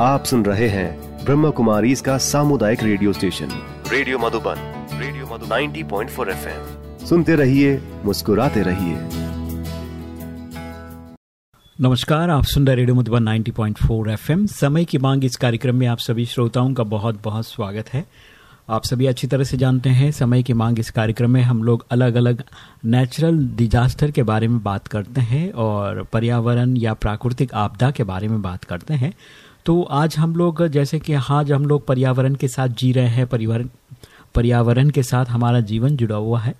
आप सुन रहे हैं ब्रह्म कुमारी इसका सामुदायिक radio station. Radio Madhuban radio Madhu 90.4 FM. सुनते रहिए मुस्कुराते रहिए। नमस्कार आप सुन रहे रेडियो मधुबन 90.4 एफएम। समय की मांग इस कार्यक्रम में आप सभी श्रोताओं का बहुत बहुत स्वागत है। आप सभी अच्छी तरह से जानते हैं समय की मांग इस कार्यक्रम में हम लोग अलग अलग नेचुरल डिजास्टर के बारे में बात करते हैं और पर्यावरण या प्राकृतिक आपदा के बारे में बात करते हैं। तो आज हम लोग, जैसे कि आज हम लोग पर्यावरण के साथ जी रहे हैं पर्यावरण पर्यावरण के साथ हमारा जीवन जुड़ा हुआ है।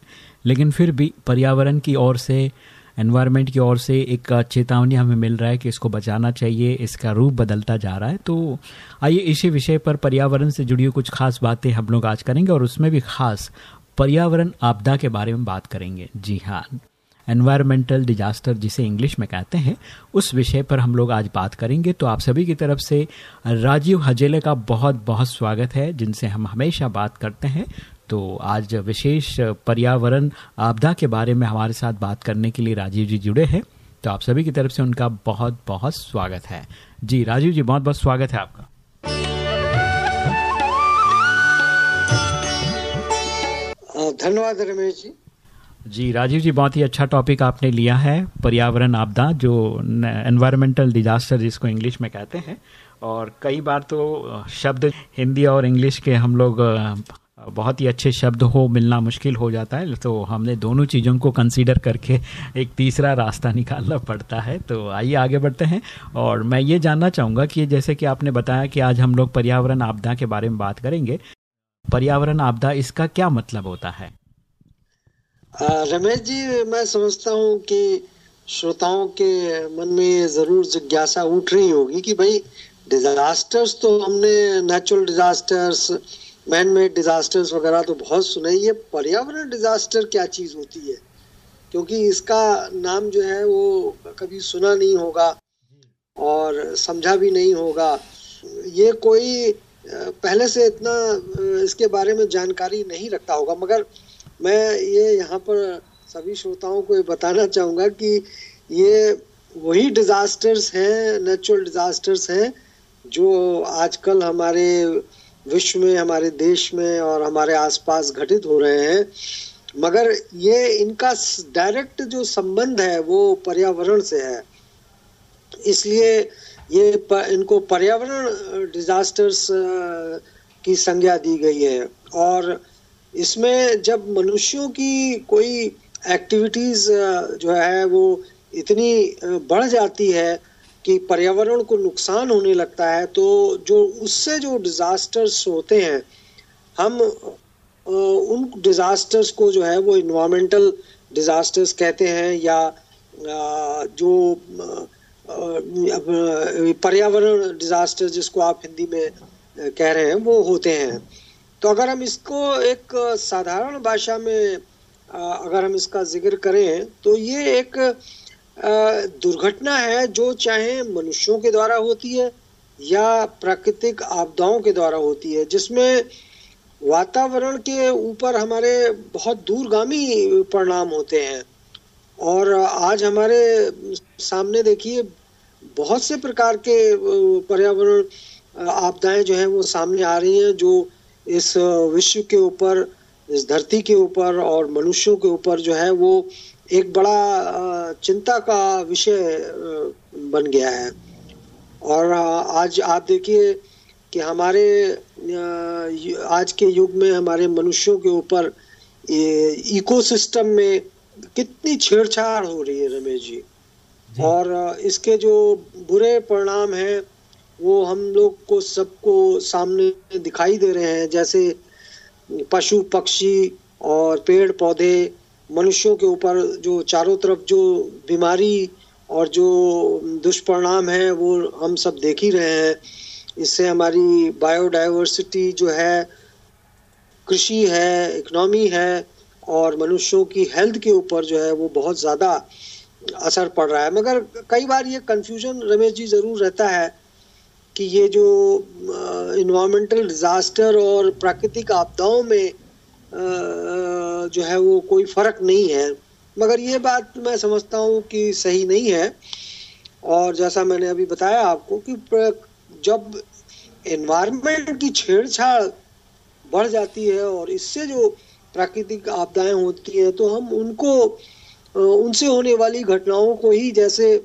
लेकिन फिर भी पर्यावरण की ओर से एनवायरनमेंट की ओर से एक चेतावनी हमें मिल रहा है कि इसको बचाना चाहिए, इसका रूप बदलता जा रहा है। तो आइए इसी विषय पर पर्यावरण से जुड़ी कुछ खास बातें हम लोग आज करेंगे और उसमें भी खास पर्यावरण आपदा के बारे में बात करेंगे। जी हाँ। एनवायरमेंटल डिजास्टर जिसे इंग्लिश में कहते हैं, उस विषय पर हम लोग आज बात करेंगे। तो आप सभी की तरफ़ से राजीव हजेले का बहुत बहुत स्वागत है, जिनसे हम हमेशा बात करते हैं। तो आज विशेष पर्यावरण आपदा के बारे में हमारे साथ बात करने के लिए राजीव जी जुड़े हैं। तो आप सभी की तरफ़ से उनका बहुत बहुत स्वागत है। जी, राजीव जी बहुत बहुत स्वागत है आपका। धन्यवाद रमेश जी। जी, राजीव जी, बहुत ही अच्छा टॉपिक आपने लिया है, पर्यावरण आपदा, जो एनवायरमेंटल डिजास्टर जिसको इंग्लिश में कहते हैं। और कई बार तो शब्द हिंदी और इंग्लिश के हम लोग बहुत ही अच्छे शब्द हो, मिलना मुश्किल हो जाता है तो हमने दोनों चीज़ों को कंसीडर करके एक तीसरा रास्ता निकालना पड़ता है। तो आइए आगे बढ़ते हैं, और मैं ये जानना चाहूँगा कि जैसे कि आपने बताया कि आज हम लोग पर्यावरण आपदा के बारे में बात करेंगे। पर्यावरण आपदा इसका क्या मतलब होता है? रमेश जी, मैं समझता हूँ कि श्रोताओं के मन में ये ज़रूर जिज्ञासा उठ रही होगी कि भाई डिजास्टर्स तो हमने natural disasters man made disasters वगैरह तो बहुत सुने ये पर्यावरण डिजास्टर क्या चीज़ होती है? क्योंकि इसका नाम जो है वो कभी सुना नहीं होगा और समझा भी नहीं होगा। ये कोई पहले से इतना इसके बारे में जानकारी नहीं रखता होगा, मगर मैं ये यहाँ पर सभी श्रोताओं को ये बताना चाहूँगा कि ये वही डिजास्टर्स हैं नेचुरल डिजास्टर्स हैं जो आजकल हमारे विश्व में हमारे देश में और हमारे आसपास घटित हो रहे हैं। मगर ये इनका डायरेक्ट जो संबंध है वो पर्यावरण से है। इसलिए ये प, इनको पर्यावरण डिजास्टर्स की संज्ञा दी गई है। और इसमें जब मनुष्यों की कोई एक्टिविटीज़ जो है, वो इतनी बढ़ जाती है कि पर्यावरण को नुकसान होने लगता है तो जो उससे जो डिजास्टर्स होते हैं, हम उन डिजास्टर्स को जो है, वो इन्वामेंटल डिजास्टर्स कहते हैं या जो पर्यावरण डिजास्टर जिसको आप हिंदी में कह रहे हैं, वो होते हैं। तो अगर हम इसको एक साधारण भाषा में अगर हम इसका ज़िक्र करें तो ये एक दुर्घटना है जो चाहे मनुष्यों के द्वारा होती है या प्राकृतिक आपदाओं के द्वारा होती है, जिसमें वातावरण के ऊपर हमारे बहुत दूरगामी परिणाम होते हैं। और आज हमारे सामने देखिए, बहुत से प्रकार के पर्यावरण आपदाएँ जो हैं वो सामने आ रही हैं, जो इस विश्व के ऊपर इस धरती के ऊपर और मनुष्यों के ऊपर जो है वो एक बड़ा चिंता का विषय बन गया है। और आज आप देखिए कि हमारे आज के युग में हमारे मनुष्यों के ऊपर इकोसिस्टम में कितनी छेड़छाड़ हो रही है रमेश जी, जी। और इसके जो बुरे परिणाम हैं वो हम लोग को सबको सामने दिखाई दे रहे हैं, जैसे पशु, पक्षी और पेड़, पौधे, मनुष्यों के ऊपर जो चारों तरफ़ जो बीमारी और जो दुष्परिणाम है, वो हम सब देख ही रहे हैं। इससे हमारी बायोडाइवर्सिटी जो है, कृषि है, इकनॉमी है और मनुष्यों की हेल्थ के ऊपर जो है वो बहुत ज़्यादा असर पड़ रहा है। मगर कई बार ये कंफ्यूजन रमेश जी ज़रूर रहता है कि ये जो इन्वायरमेंटल डिज़ास्टर और प्राकृतिक आपदाओं में जो है वो कोई फ़र्क नहीं है। मगर ये बात मैं समझता हूँ कि सही नहीं है। और जैसा मैंने अभी बताया आपको कि जब एनवायरनमेंट की छेड़छाड़ बढ़ जाती है और इससे जो प्राकृतिक आपदाएँ होती हैं तो हम उनको उनसे होने वाली घटनाओं को ही जैसे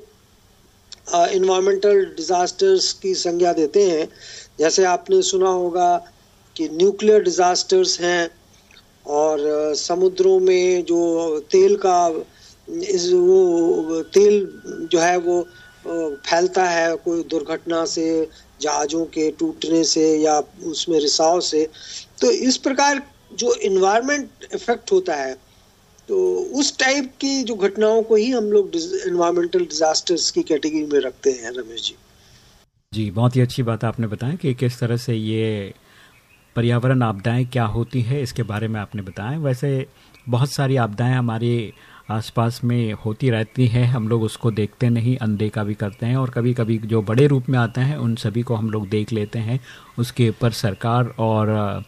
इन्वायरमेंटल डिजास्टर्स की संज्ञा देते हैं। जैसे आपने सुना होगा कि न्यूक्लियर डिजास्टर्स हैं और समुद्रों में जो तेल का, इस वो, तेल जो है वो फैलता है कोई दुर्घटना से, जहाज़ों के टूटने से या उसमें रिसाव से। तो इस प्रकार जो इन्वायरमेंट इफ़ेक्ट होता है तो उस टाइप की जो घटनाओं को ही हम लोग इन्वायरमेंटल डिजास्टर्स की कैटेगरी में रखते हैं, रमेश जी। जी, बहुत ही अच्छी बात आपने बताया कि किस तरह से ये पर्यावरण आपदाएँ क्या होती है, इसके बारे में आपने बताया। वैसे बहुत सारी आपदाएँ हमारे आसपास में होती रहती हैं, हम लोग उसको देखते नहीं, अनदेखा भी करते हैं और कभी कभी जो बड़े रूप में आते हैं, उन सभी को हम लोग देख लेते हैं, उसके ऊपर सरकार और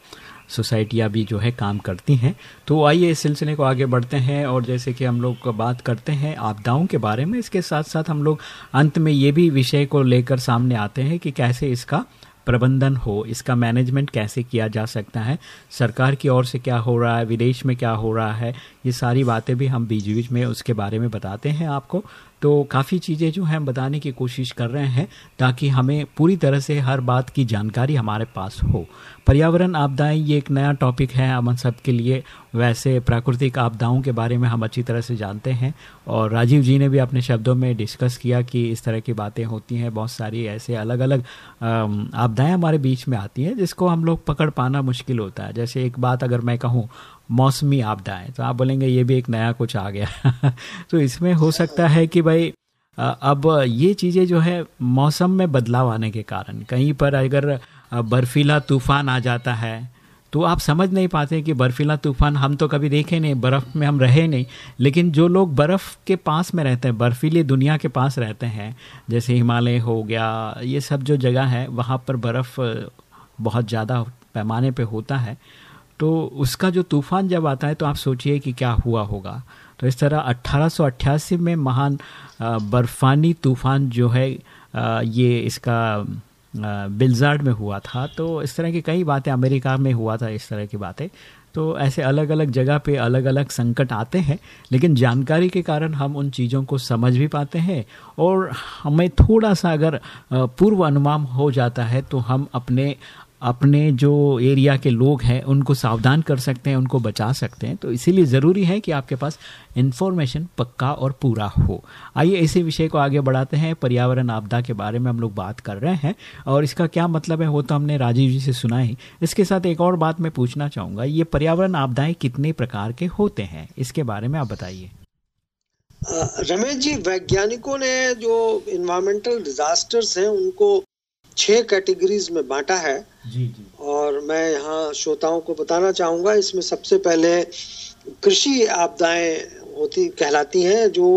सोसाइटियाँ भी जो है काम करती हैं। तो आइए इस सिलसिले को आगे बढ़ते हैं और जैसे कि हम लोग बात करते हैं आपदाओं के बारे में, इसके साथ साथ हम लोग अंत में ये भी विषय को लेकर सामने आते हैं कि कैसे इसका प्रबंधन हो, इसका मैनेजमेंट कैसे किया जा सकता है, सरकार की ओर से क्या हो रहा है, विदेश में क्या हो रहा है, ये सारी बातें भी हम बीच बीच में उसके बारे में बताते हैं आपको। तो काफ़ी चीज़ें जो हैं बताने की कोशिश कर रहे हैं ताकि हमें पूरी तरह से हर बात की जानकारी हमारे पास हो। पर्यावरण आपदाएँ, ये एक नया टॉपिक है हम सब के लिए। वैसे प्राकृतिक आपदाओं के बारे में हम अच्छी तरह से जानते हैं और राजीव जी ने भी अपने शब्दों में डिस्कस किया कि इस तरह की बातें होती हैं, बहुत सारी ऐसे अलग अलग आपदाएँ हमारे बीच में आती हैं जिसको हम लोग पकड़ पाना मुश्किल होता है। जैसे एक बात अगर मैं कहूँ मौसमी आपदाएँ तो आप बोलेंगे, ये भी एक नया कुछ आ गया। तो इसमें हो सकता है कि भाई अब ये चीज़ें जो है, मौसम में बदलाव आने के कारण, कहीं पर अगर बर्फीला तूफ़ान आ जाता है तो आप समझ नहीं पाते कि बर्फीला तूफ़ान हम तो कभी देखे नहीं, बर्फ़ में हम रहे नहीं। लेकिन जो लोग बर्फ़ के पास में रहते हैं, बर्फीली दुनिया के पास रहते हैं, जैसे हिमालय हो गया, ये सब जो जगह है, वहाँ पर बर्फ़ बहुत ज़्यादा पैमाने पे होता है। तो उसका जो तूफ़ान जब आता है तो आप सोचिए कि क्या हुआ होगा। तो इस तरह 1888 में महान बर्फानी तूफ़ान जो है ये इसका बिल्जार्ड में हुआ था। तो इस तरह की कई बातें अमेरिका में हुआ था, इस तरह की बातें। तो ऐसे अलग अलग जगह पे अलग अलग संकट आते हैं, लेकिन जानकारी के कारण हम उन चीज़ों को समझ भी पाते हैं। और हमें थोड़ा सा अगर पूर्व अनुमान हो जाता है तो हम अपने अपने जो एरिया के लोग हैं, उनको सावधान कर सकते हैं, उनको बचा सकते हैं। तो इसीलिए ज़रूरी है कि आपके पास इन्फॉर्मेशन पक्का और पूरा हो। आइए इसी विषय को आगे बढ़ाते हैं, पर्यावरण आपदा के बारे में हम लोग बात कर रहे हैं। और इसका क्या मतलब है, वो तो हमने राजीव जी से सुना ही। इसके साथ एक और बात मैं पूछना चाहूँगा, ये पर्यावरण आपदाएँ कितने प्रकार के होते हैं? इसके बारे में आप बताइए। रमेश जी, वैज्ञानिकों ने जो इन्वायरमेंटल डिजास्टर्स हैं, उनको छह कैटेगरीज में बांटा है। जी जी। और मैं यहाँ श्रोताओं को बताना चाहूँगा इसमें सबसे पहले कृषि आपदाएँ होती कहलाती हैं जो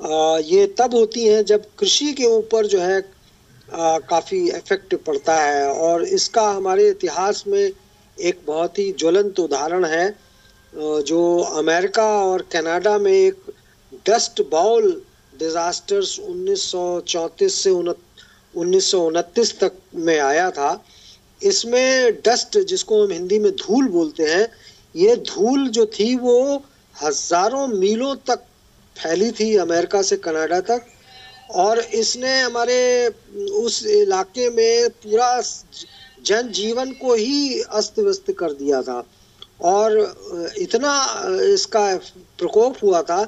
आ, ये तब होती हैं जब कृषि के ऊपर जो है आ, काफ़ी इफ़ेक्ट पड़ता है। और इसका हमारे इतिहास में एक बहुत ही ज्वलंत उदाहरण है जो अमेरिका और कनाडा में एक डस्ट बाउल डिजास्टर्स 1934 से उन्नीस तक में आया था। इसमें डस्ट जिसको हम हिंदी में धूल बोलते हैं, ये धूल जो थी वो हज़ारों मीलों तक फैली थी अमेरिका से कनाडा तक। और इसने हमारे उस इलाके में पूरा जनजीवन को ही अस्त व्यस्त कर दिया था। और इतना इसका प्रकोप हुआ था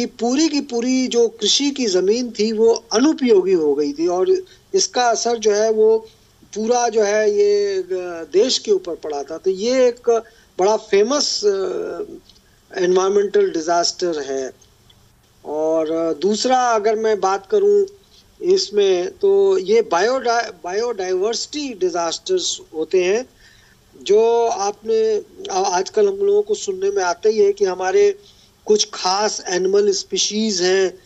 कि पूरी की पूरी जो कृषि की ज़मीन थी वो अनुपयोगी हो गई थी और इसका असर जो है वो पूरा जो है ये देश के ऊपर पड़ा था। तो ये एक बड़ा फ़ेमस एनवायरमेंटल डिजास्टर है। और दूसरा अगर मैं बात करूँ इसमें तो ये बायो बायोडाइवर्सिटी डिजास्टर्स होते हैं, जो आपने आजकल हम लोगों को सुनने में आता ही है कि हमारे कुछ खास एनिमल स्पीशीज हैं,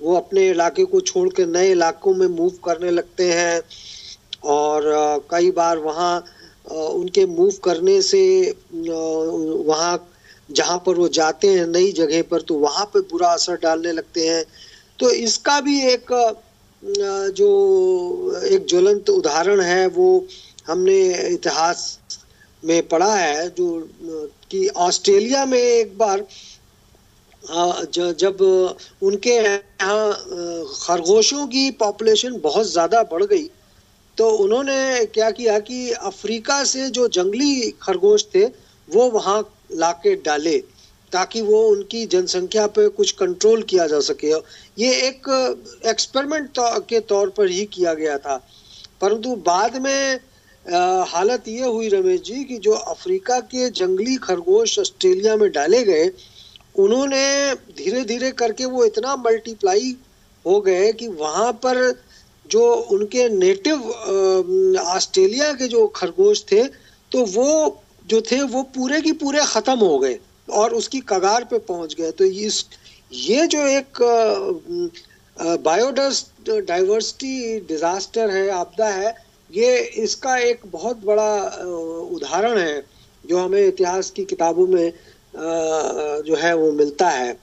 वो अपने इलाके को छोड़कर नए इलाकों में मूव करने लगते हैं और कई बार वहाँ उनके मूव करने से वहाँ जहाँ पर वो जाते हैं नई जगह पर तो वहाँ पे बुरा असर डालने लगते हैं। तो इसका भी एक जो एक ज्वलंत उदाहरण है, वो हमने इतिहास में पढ़ा है, जो कि ऑस्ट्रेलिया में एक बार जब उनके यहाँ खरगोशों की पॉपुलेशन बहुत ज़्यादा बढ़ गई तो उन्होंने क्या किया कि अफ्रीका से जो जंगली खरगोश थे, वो वहाँ लाके डाले, ताकि वो उनकी जनसंख्या पे कुछ कंट्रोल किया जा सके। ये एक एक्सपेरिमेंट के तौर पर ही किया गया था। परंतु बाद में हालत ये हुई, रमेश जी, कि जो अफ्रीका के जंगली खरगोश ऑस्ट्रेलिया में डाले गए उन्होंने धीरे धीरे करके वो इतना मल्टीप्लाई हो गए कि वहाँ पर जो उनके नेटिव ऑस्ट्रेलिया के जो खरगोश थे तो वो जो थे, वो पूरे की पूरे ख़त्म हो गए और उसकी कगार पे पहुँच गए। तो इस, ये जो एक बायोडस डाइवर्सिटी डिजास्टर है, आपदा है, ये इसका एक बहुत बड़ा उदाहरण है, जो हमें इतिहास की किताबों में जो है वो मिलता है।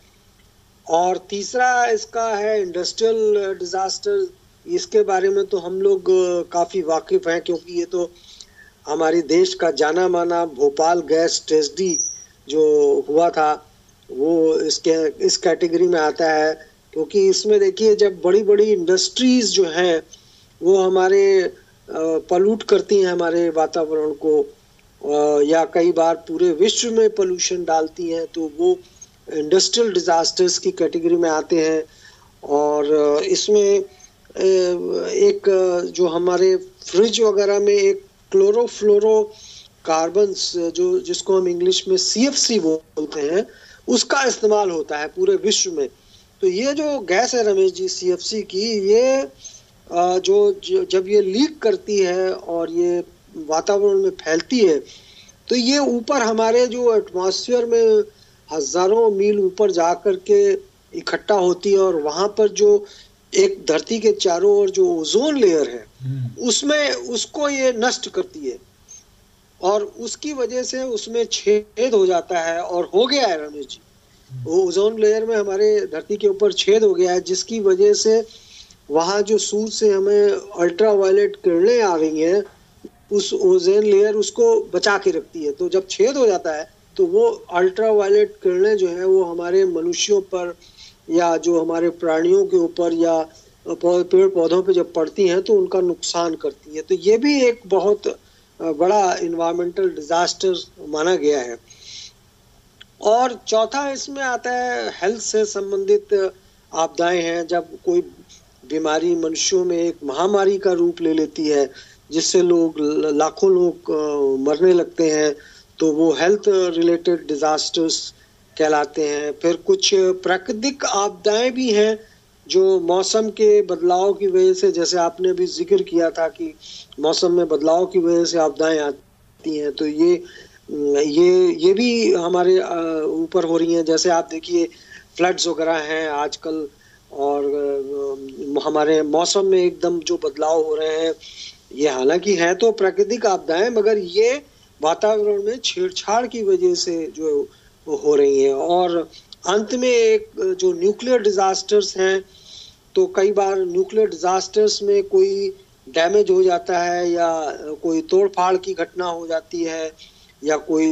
और तीसरा इसका है इंडस्ट्रियल डिजास्टर इसके बारे में तो हम लोग काफ़ी वाकिफ हैं, क्योंकि ये तो हमारे देश का जाना माना भोपाल गैस ट्रेजडी जो हुआ था, वो इसके, इस कैटेगरी में आता है। क्योंकि इसमें देखिए, जब बड़ी बड़ी इंडस्ट्रीज़ जो हैं, वो हमारे पलूट करती हैं हमारे वातावरण को या कई बार पूरे विश्व में पोल्यूशन डालती हैं तो वो इंडस्ट्रियल डिजास्टर्स की कैटेगरी में आते हैं। और इसमें एक जो हमारे फ्रिज वगैरह में एक क्लोरोफ्लोरो कार्बन जो, जिसको हम इंग्लिश में सीएफसी बोलते हैं, उसका इस्तेमाल होता है पूरे विश्व में। तो ये जो गैस है रमेश जी सी की, ये जो जब ये लीक करती है और ये वातावरण में फैलती है तो ये ऊपर हमारे जो एटमॉस्फेयर में हज़ारों मील ऊपर जा कर के इकट्ठा होती है और वहाँ पर जो एक धरती के चारों ओर जो ओजोन लेयर है हम्म। उसमें उसको ये नष्ट करती है। और उसकी वजह से उसमें छेद हो जाता है और हो गया है रमेश जी। वो ओजोन लेयर में हमारे धरती के ऊपर छेद हो गया है जिसकी वजह से वहाँ जो सूर्य से हमें अल्ट्रा वायलेट किरणें आ गई हैं उस ओजेन लेयर उसको बचा के रखती है। तो जब छेद हो जाता है तो वो अल्ट्रा वायलेट किरणें जो है, वो हमारे मनुष्यों पर या जो हमारे प्राणियों के ऊपर या पेड़ पौधों पे जब पड़ती हैं तो उनका नुकसान करती है। तो ये भी एक बहुत बड़ा इन्वायरमेंटल डिजास्टर माना गया है। और चौथा इसमें आता है हेल्थ से संबंधित आपदाएँ हैं। जब कोई बीमारी मनुष्यों में एक महामारी का रूप ले लेती है जिससे लोग लाखों लोग मरने लगते हैं तो वो हेल्थ रिलेटेड डिजास्टर्स कहलाते हैं। फिर कुछ प्राकृतिक आपदाएँ भी हैं जो मौसम के बदलाव की वजह से, जैसे आपने भी ज़िक्र किया था कि मौसम में बदलाव की वजह से आपदाएँ आती हैं तो ये ये ये भी हमारे ऊपर हो रही हैं। जैसे आप देखिए फ्लड्स वगैरह हैं आजकल, और हमारे मौसम में एकदम जो बदलाव हो रहे हैं ये हालाँकि है तो प्राकृतिक आपदाएँ, मगर ये वातावरण में छेड़छाड़ की वजह से जो हो रही हैं। और अंत में एक, जो न्यूक्लियर डिजास्टर्स हैं तो कई बार न्यूक्लियर डिजास्टर्स में कोई डैमेज हो जाता है या कोई तोड़ फाड़ की घटना हो जाती है या कोई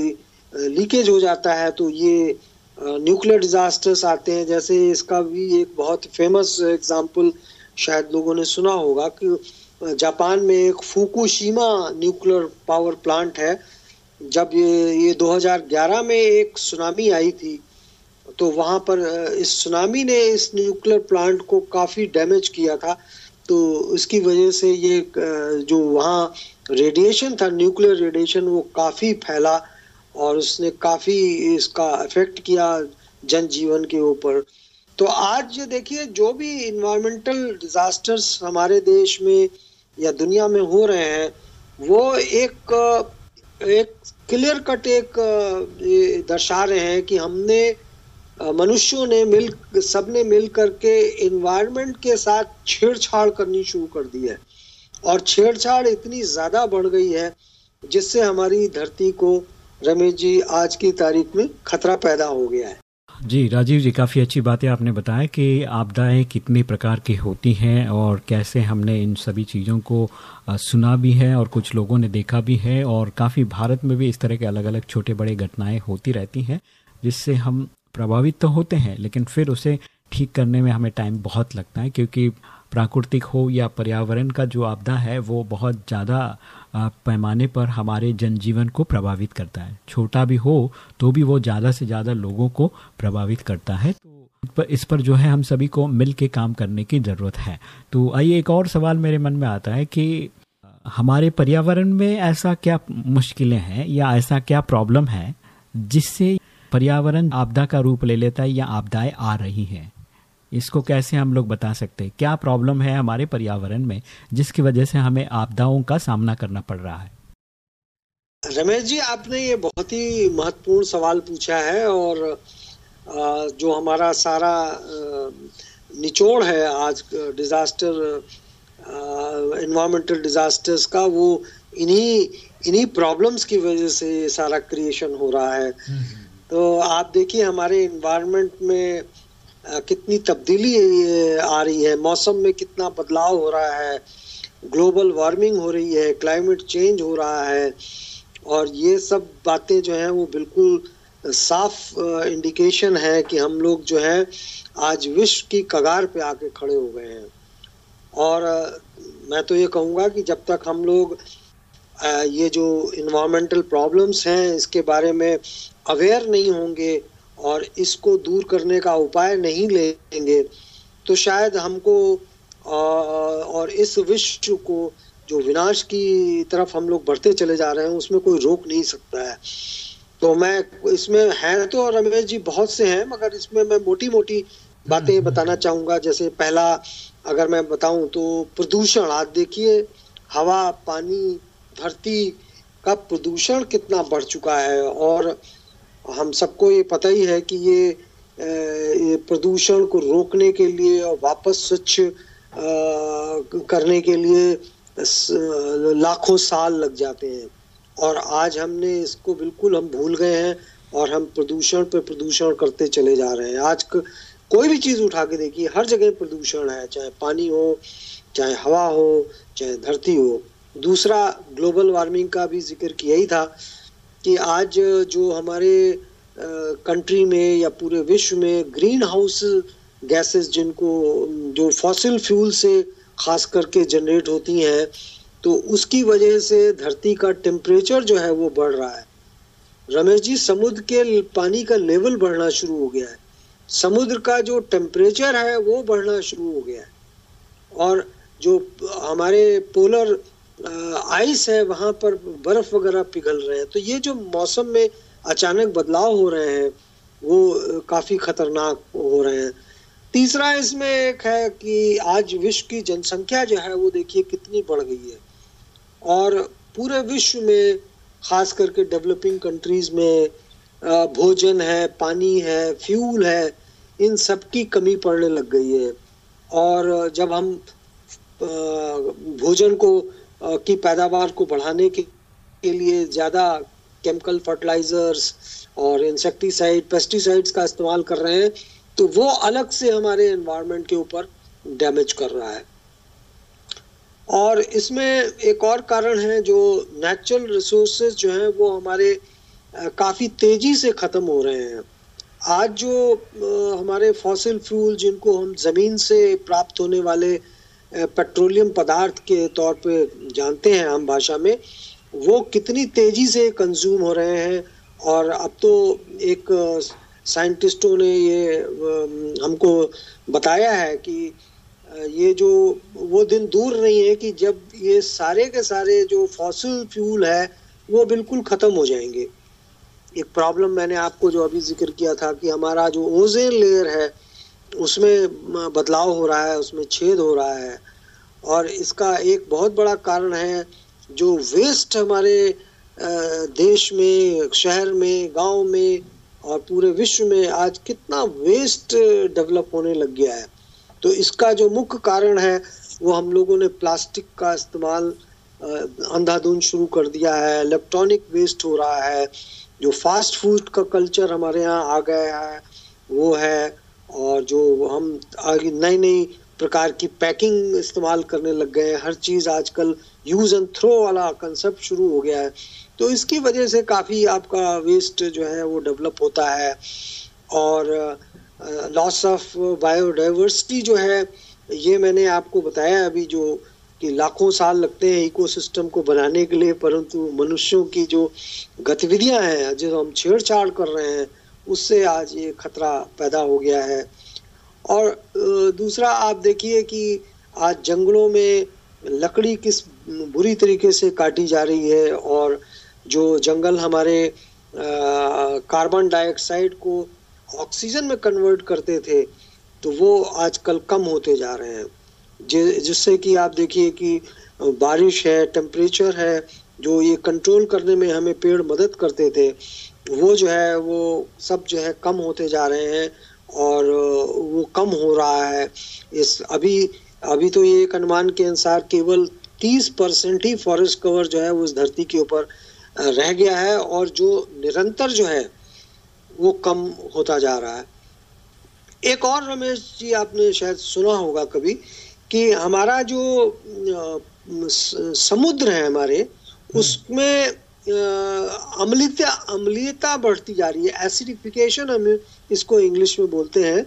लीकेज हो जाता है तो ये न्यूक्लियर डिजास्टर्स आते हैं। जैसे इसका भी एक बहुत फ़ेमस एग्जांपल शायद लोगों ने सुना होगा कि जापान में एक फुकुशिमा न्यूक्लियर पावर प्लांट है। जब ये ये 2011 में एक सुनामी आई थी तो वहाँ पर इस सुनामी ने इस न्यूक्लियर प्लांट को काफ़ी डैमेज किया था। तो इसकी वजह से ये जो वहाँ रेडिएशन था, न्यूक्लियर रेडिएशन, वो काफ़ी फैला और उसने काफ़ी इसका इफ़ेक्ट किया जनजीवन के ऊपर। तो आज ये देखिए, जो भी इन्वायरमेंटल डिजास्टर्स हमारे देश में या दुनिया में हो रहे हैं, वो एक एक क्लियर कट एक दर्शा रहे हैं कि हमने, मनुष्यों ने मिल, सबने मिल करके इन्वायरमेंट के साथ छेड़छाड़ करनी शुरू कर दी है। और छेड़छाड़ इतनी ज़्यादा बढ़ गई है, जिससे हमारी धरती को रमेश जी आज की तारीख में खतरा पैदा हो गया है। जी, राजीव जी, काफ़ी अच्छी बातें आपने बताया कि आपदाएँ कितने प्रकार की होती हैं और कैसे हमने इन सभी चीज़ों को सुना भी है और कुछ लोगों ने देखा भी है और काफ़ी भारत में भी इस तरह के अलग अलग छोटे बड़े घटनाएँ होती रहती हैं, जिससे हम प्रभावित तो होते हैं, लेकिन फिर उसे ठीक करने में हमें टाइम बहुत लगता है, क्योंकि प्राकृतिक हो या पर्यावरण का जो आपदा है, वो बहुत ज़्यादा पैमाने पर हमारे जनजीवन को प्रभावित करता है। छोटा भी हो तो भी वो ज़्यादा से ज़्यादा लोगों को प्रभावित करता है। तो इस पर जो है, हम सभी को मिल काम करने की ज़रूरत है। तो आइए एक और सवाल मेरे मन में आता है कि हमारे पर्यावरण में ऐसा क्या मुश्किलें हैं या ऐसा क्या प्रॉब्लम है जिससे पर्यावरण आपदा का रूप ले लेता है या आपदाएँ आ रही हैं? इसको कैसे हम लोग बता सकते हैं? क्या प्रॉब्लम है हमारे पर्यावरण में जिसकी वजह से हमें आपदाओं का सामना करना पड़ रहा है? रमेश जी आपने ये बहुत ही महत्वपूर्ण सवाल पूछा है और जो हमारा सारा निचोड़ है आज डिजास्टर इन्वायरमेंटल डिजास्टर्स का वो इन्हीं इन्हीं प्रॉब्लम्स की वजह से सारा क्रिएशन हो रहा है। हम्म, हम्म। तो आप देखिए हमारे इन्वायरमेंट में कितनी तब्दीली आ रही है? मौसम में कितना बदलाव हो रहा है? ग्लोबल वार्मिंग हो रही है, क्लाइमेट चेंज हो रहा है, और ये सब बातें जो हैं वो बिल्कुल साफ़ इंडिकेशन है कि हम लोग जो है आज विश्व की कगार पे आके खड़े हो गए हैं। और मैं तो ये कहूँगा कि जब तक हम लोग ये जो इन्वामेंटल प्रॉब्लम्स हैं, इसके बारे में अवेयर नहीं होंगे और इसको दूर करने का उपाय नहीं लेंगे तो शायद हमको और इस विश्व को जो विनाश की तरफ़ हम लोग बढ़ते चले जा रहे हैं, उसमें कोई रोक नहीं सकता है। तो मैं, इसमें हैं तो रमेश जी बहुत से हैं, मगर इसमें मैं मोटी मोटी बातें बताना चाहूँगा। जैसे पहला, अगर मैं बताऊँ तो प्रदूषण आज देखिए, हवा, पानी, धरती का प्रदूषण कितना बढ़ चुका है, और हम सबको ये पता ही है कि ये, प्रदूषण को रोकने के लिए और वापस स्वच्छ करने के लिए लाखों साल लग जाते हैं। और आज हमने इसको बिल्कुल हम भूल गए हैं और हम प्रदूषण पर प्रदूषण करते चले जा रहे हैं। आज कोई भी चीज़ उठा के देखिए हर जगह प्रदूषण है चाहे पानी हो चाहे हवा हो चाहे धरती हो। दूसरा ग्लोबल वार्मिंग का भी ज़िक्र किया ही था। कि आज जो हमारे कंट्री में या पूरे विश्व में ग्रीन हाउस गैसेस जिनको, जो फॉसिल फ्यूल से खास करके जनरेट होती हैं तो उसकी वजह से धरती का टेम्परेचर जो है वो बढ़ रहा है। रमेश जी, समुद्र के पानी का लेवल बढ़ना शुरू हो गया है। समुद्र का जो टेम्परेचर है वो बढ़ना शुरू हो गया है। और जो हमारे पोलर आइस है, वहाँ पर बर्फ़ वगैरह पिघल रहे हैं। तो ये जो मौसम में अचानक बदलाव हो रहे हैं, वो काफ़ी खतरनाक हो रहे हैं। तीसरा इसमें एक है कि आज विश्व की जनसंख्या जो है, वो देखिए कितनी बढ़ गई है। और पूरे विश्व में, खास करके डेवलपिंग कंट्रीज़ में भोजन है, पानी है, फ्यूल है, इन सब की कमी पड़ने लग गई है। और जब हम भोजन को की पैदावार को बढ़ाने के, के लिए ज़्यादा केमिकल फर्टिलाइजर्स और इंसेक्टिसाइड पेस्टिसाइड्स का इस्तेमाल कर रहे हैं तो वो अलग से हमारे एनवायरनमेंट के ऊपर डैमेज कर रहा है। और इसमें एक और कारण है जो नेचुरल रिसोर्सेज जो हैं वो हमारे काफ़ी तेज़ी से ख़त्म हो रहे हैं। आज जो हमारे फॉसिल फ्यूल जिनको हम ज़मीन से प्राप्त होने वाले पेट्रोलियम पदार्थ के तौर पे जानते हैं हम भाषा में, वो कितनी तेज़ी से कंज्यूम हो रहे हैं और अब तो एक साइंटिस्टों ने ये हमको बताया है कि ये जो, वो दिन दूर नहीं है कि जब ये सारे के सारे जो फॉसिल फ्यूल है, वो बिल्कुल ख़त्म हो जाएँगे। एक प्रॉब्लम मैंने आपको जो अभी ज़िक्र किया था कि हमारा जो ओजेन लेयर है उसमें बदलाव हो रहा है, उसमें छेद हो रहा है। और इसका एक बहुत बड़ा कारण है, जो वेस्ट हमारे देश में, शहर में, गाँव में और पूरे विश्व में आज कितना वेस्ट डेवलप होने लग गया है। तो इसका जो मुख्य कारण है, वो हम लोगों ने प्लास्टिक का इस्तेमाल अंधाधुंध शुरू कर दिया है इलेक्ट्रॉनिक वेस्ट हो रहा है, जो फास्ट फ़ूड का कल्चर हमारे यहाँ आ गया है, वो है और जो हम आगे नई नई प्रकार की पैकिंग इस्तेमाल करने लग गए हैं। हर चीज़ आजकल यूज़ एंड थ्रो वाला कंसेप्ट शुरू हो गया है। तो इसकी वजह से काफ़ी आपका वेस्ट जो है वो डेवलप होता है और लॉस ऑफ़ बायोडाइवर्सिटी जो है, ये मैंने आपको बताया अभी जो कि लाखों साल लगते हैं इकोसिस्टम को बनाने के लिए, परंतु मनुष्यों की जो गतिविधियाँ हैं जो हम छेड़छाड़ कर रहे हैं उससे आज ये खतरा पैदा हो गया है। और दूसरा आप देखिए कि आज जंगलों में लकड़ी किस बुरी तरीके से काटी जा रही है और जो जंगल हमारे कार्बन डाइऑक्साइड को ऑक्सीजन में कन्वर्ट करते थे तो वो आजकल कम होते जा रहे हैं। जिससे कि आप देखिए कि बारिश है, टेम्परेचर है, जो ये कंट्रोल करने में हमें पेड़ मदद करते थे वो जो है वो सब जो है कम होते जा रहे हैं और वो कम हो रहा है इस अभी अभी तो ये एक अनुमान के अनुसार केवल 30 परसेंट ही फॉरेस्ट कवर जो है वो इस धरती के ऊपर रह गया है और जो निरंतर जो है वो कम होता जा रहा है एक और रमेश जी आपने शायद सुना होगा कभी कि हमारा जो समुद्र है हमारे हम्म। उसमें अम्लीयता अम्लीयता बढ़ती जा रही है एसिडिफिकेशन हम इसको इंग्लिश में बोलते हैं।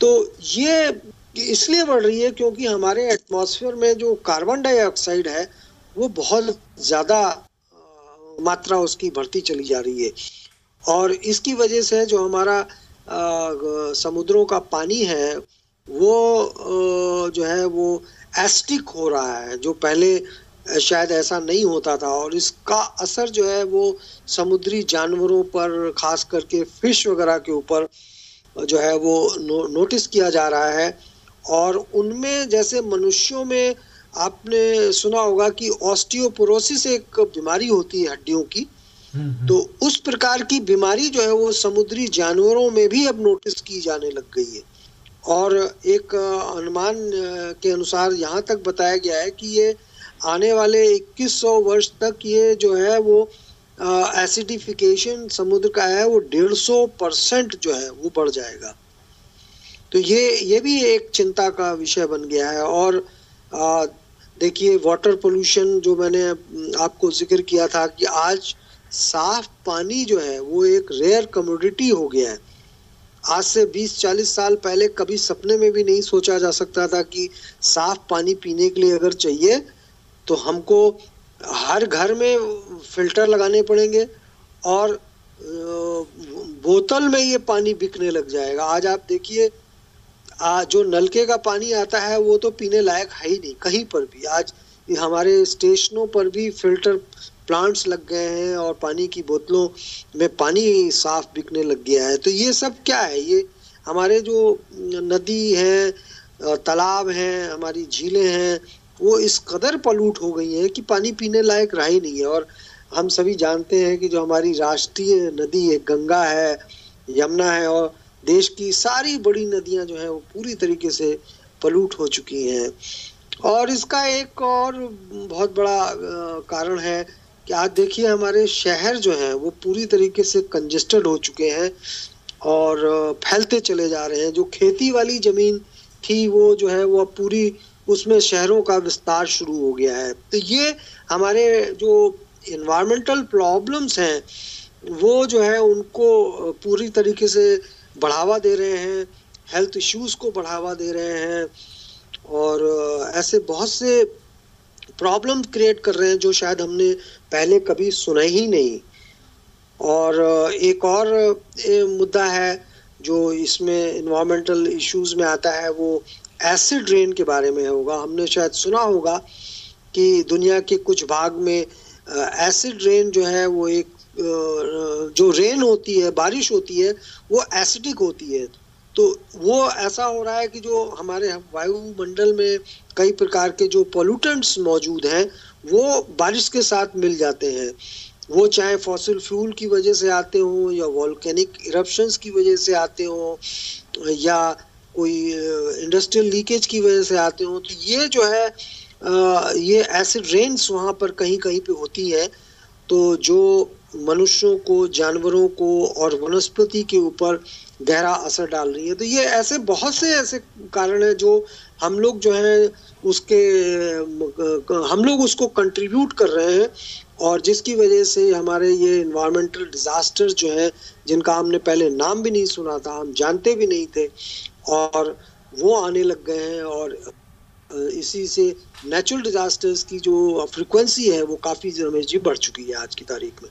तो ये इसलिए बढ़ रही है क्योंकि हमारे एटमॉस्फेयर में जो कार्बन डाइऑक्साइड है, वो बहुत ज़्यादा मात्रा उसकी बढ़ती चली जा रही है। और इसकी वजह से जो हमारा समुद्रों का पानी है, वो जो है वो एस्टिक हो रहा है, जो पहले शायद ऐसा नहीं होता था और इसका असर जो है वो समुद्री जानवरों पर खास करके फ़िश वगैरह के ऊपर जो है वो नो, नोटिस किया जा रहा है। और उनमें जैसे मनुष्यों में आपने सुना होगा कि ऑस्टियोपोरोसिस एक बीमारी होती है हड्डियों की। हम्म, हम्म। तो उस प्रकार की बीमारी जो है वो समुद्री जानवरों में भी अब नोटिस की जाने लग गई है। और एक अनुमान के अनुसार यहाँ तक बताया गया है कि ये आने वाले 2100 वर्ष तक ये जो है वो एसिडिफिकेशन समुद्र का है, वो डेढ़ सौ परसेंट जो है वो बढ़ जाएगा। तो ये ये भी एक चिंता का विषय बन गया है और देखिए वाटर पोल्यूशन जो मैंने आपको ज़िक्र किया था कि आज साफ़ पानी जो है वो एक रेयर कमोडिटी हो गया है। आज से 20-40 साल पहले कभी सपने में भी नहीं सोचा जा सकता था कि साफ़ पानी पीने के लिए अगर चाहिए तो हमको हर घर में फ़िल्टर लगाने पड़ेंगे और बोतल में ये पानी बिकने लग जाएगा। आज आप देखिए जो नलके का पानी आता है, वो तो पीने लायक है ही नहीं, कहीं पर भी। आज हमारे स्टेशनों पर भी फ़िल्टर प्लांट्स लग गए हैं और पानी की बोतलों में पानी साफ़ बिकने लग गया है। तो ये सब क्या है? ये हमारे जो नदी है तालाब हैं, हमारी झीलें हैं वो इस कदर पलूट हो गई हैं कि पानी पीने लायक रहा ही नहीं है। और हम सभी जानते हैं कि जो हमारी राष्ट्रीय नदी है, गंगा है, यमुना है, और देश की सारी बड़ी नदियाँ जो है वो पूरी तरीके से पलूट हो चुकी हैं। और इसका एक और बहुत बड़ा कारण है कि आज देखिए हमारे शहर जो हैं वो पूरी तरीके से कंजेस्टेड हो चुके हैं और फैलते चले जा रहे हैं। जो खेती वाली ज़मीन थी वो जो है वो पूरी उसमें शहरों का विस्तार शुरू हो गया है। तो ये हमारे जो इन्वायरमेंटल प्रॉब्लम्स हैं, वो जो है उनको पूरी तरीके से बढ़ावा दे रहे हैं हेल्थ इश्यूज़ को बढ़ावा दे रहे हैं और ऐसे बहुत से प्रॉब्लम क्रिएट कर रहे हैं जो शायद हमने पहले कभी सुना ही नहीं। और एक और मुद्दा है जो इसमें इन्वायरमेंटल इश्यूज़ में आता है, वो एसिड रेन के बारे में होगा, हमने शायद सुना होगा कि दुनिया के कुछ भाग में एसिड रेन जो है वो एक जो रेन होती है, बारिश होती है, वो एसिडिक होती है। तो वो ऐसा हो रहा है कि जो हमारे वायुमंडल में कई प्रकार के जो पोल्यूटेंट्स मौजूद हैं, वो बारिश के साथ मिल जाते हैं। वो चाहे फॉसिल फ्यूल की वजह से आते हों या वॉल्केनिक इरप्शंस की वजह से आते हों, या कोई इंडस्ट्रियल लीकेज की वजह से आते हों तो ये जो है ये एसिड रेन्स वहाँ पर कहीं कहीं पे होती है। तो जो मनुष्यों को, जानवरों को और वनस्पति के ऊपर गहरा असर डाल रही है तो ये ऐसे बहुत से ऐसे कारण हैं जो हम लोग जो है, उसके हम लोग उसको कंट्रीब्यूट कर रहे हैं और जिसकी वजह से हमारे ये इन्वायरमेंटल डिजास्टर जो है, जिनका हमने पहले नाम भी नहीं सुना था, हम जानते भी नहीं थे और वो आने लग गए हैं और इसी से नेचुरल डिजास्टर्स की जो फ्रिक्वेंसी है वो काफ़ी रमेश जी बढ़ चुकी है आज की तारीख में।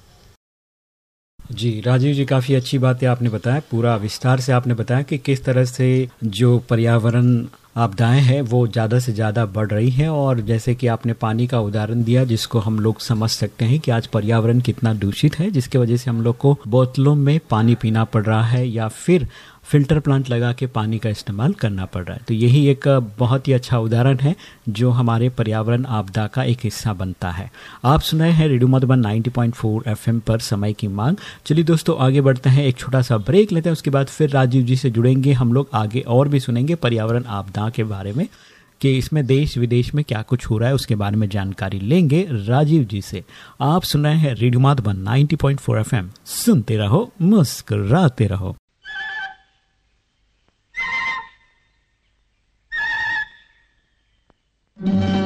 जी, राजीव जी, काफ़ी अच्छी बात आपने बताया, पूरा विस्तार से आपने बताया कि किस तरह से जो पर्यावरण आपदाएँ हैं वो ज़्यादा से ज़्यादा बढ़ रही हैं और जैसे कि आपने पानी का उदाहरण दिया जिसको हम लोग समझ सकते हैं कि आज पर्यावरण कितना दूषित है, जिसके वजह से हम लोग को बोतलों में पानी पीना पड़ रहा है या फिर फ़िल्टर प्लांट लगा के पानी का इस्तेमाल करना पड़ रहा है। तो यही एक बहुत ही अच्छा उदाहरण है, जो हमारे पर्यावरण आपदा का एक हिस्सा बनता है। आप सुनाए हैं रेडियो मधुबन 90.4 एफएम पर समय की मांग। चलिए दोस्तों, आगे बढ़ते हैं, एक छोटा सा ब्रेक लेते हैं, उसके बाद फिर राजीव जी से जुड़ेंगे। हम लोग आगे और भी सुनेंगे पर्यावरण आपदा के बारे में, कि इसमें देश विदेश में क्या कुछ हो रहा है, उसके बारे में जानकारी लेंगे राजीव जी से। आप सुन रहे हैं रेडियो माधुबन 90.4 एफएम। सुनते रहो, मुस्कुराते रहो। Mm-hmm.